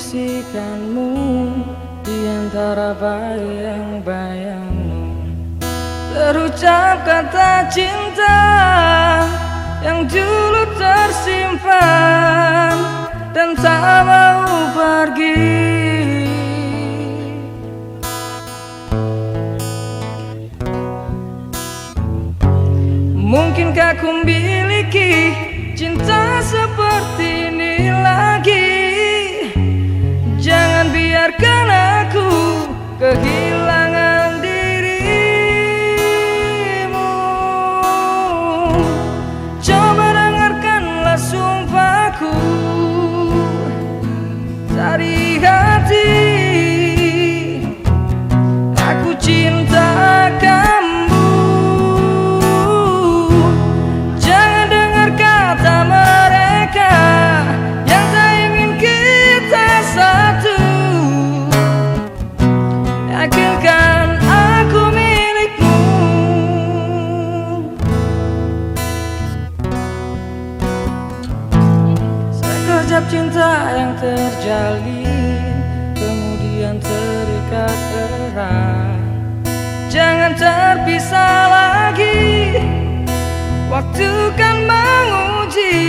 bisikanmu di antara bayang-bayangmu. Terucap kata cinta yang dulu tersimpan dan tak mau pergi. Mungkinkah ku miliki cinta seperti study Sekejap cinta yang terjalin Kemudian terikat erat. Jangan terpisah lagi Waktu kan menguji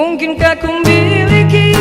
Mungkinkah ku miliki